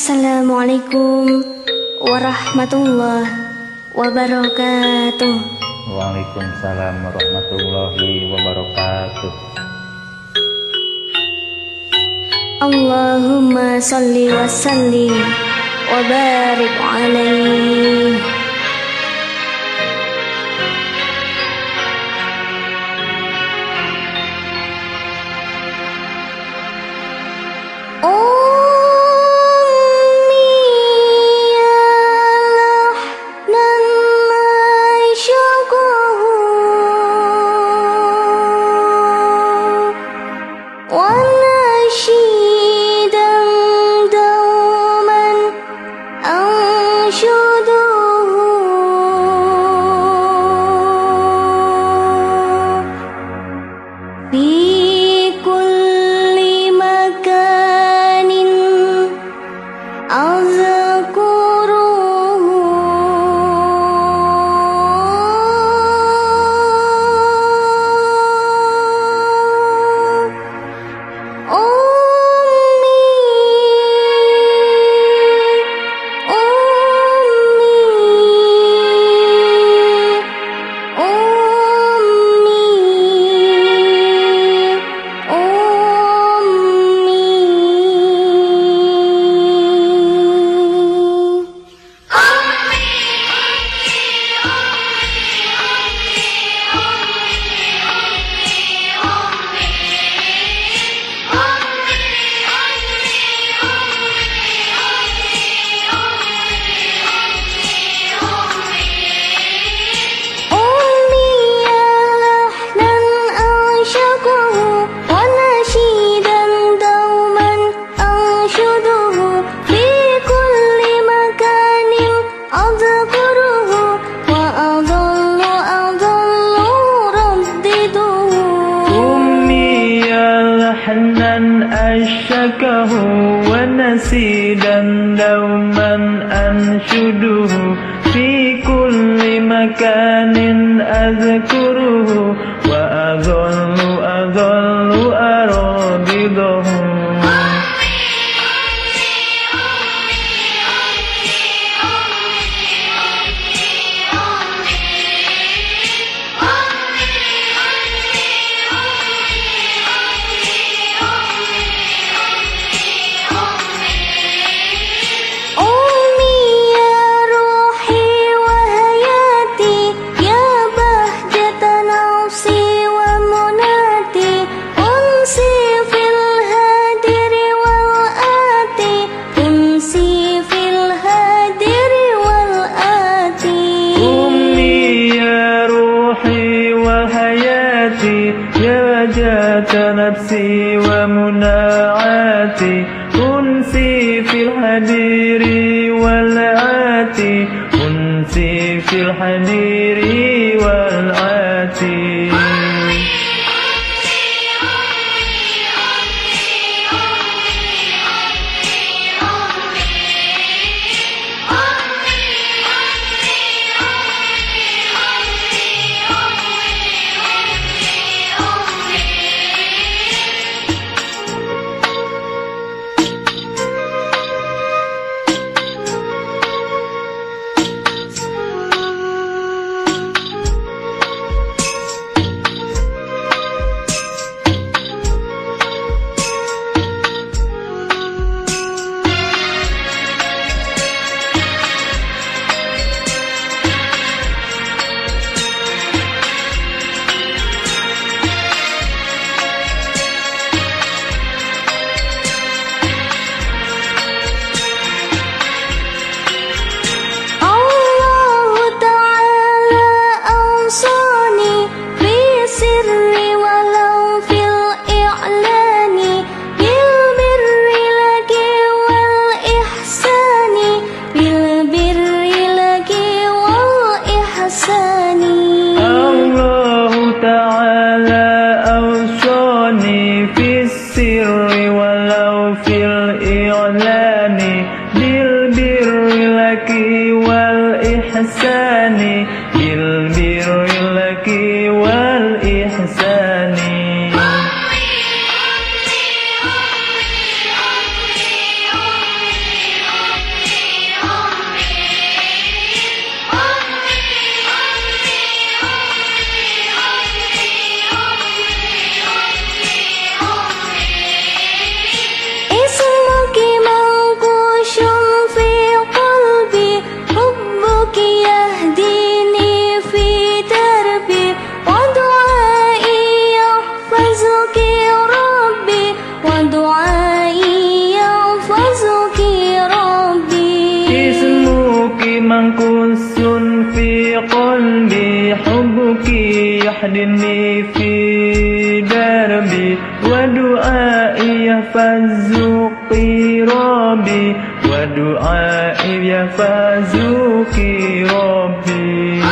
Assalamualaikum warahmatullahi wabarakatuh. Waalaikumsalam warahmatullahi wabarakatuh. Allahumma salli wa sallim wa barik alaihi. How's أشكه ونسيدا دوما أنشده في كل مكان أذكره وأظل نفسي ومناعاتي أنسي في الحدير والآتي أنسي في الحدير والإحسان بالبر كس في قلبي حبك يحضني في دربي. ودعائي يفز قرابي ودعائي يفز قرابي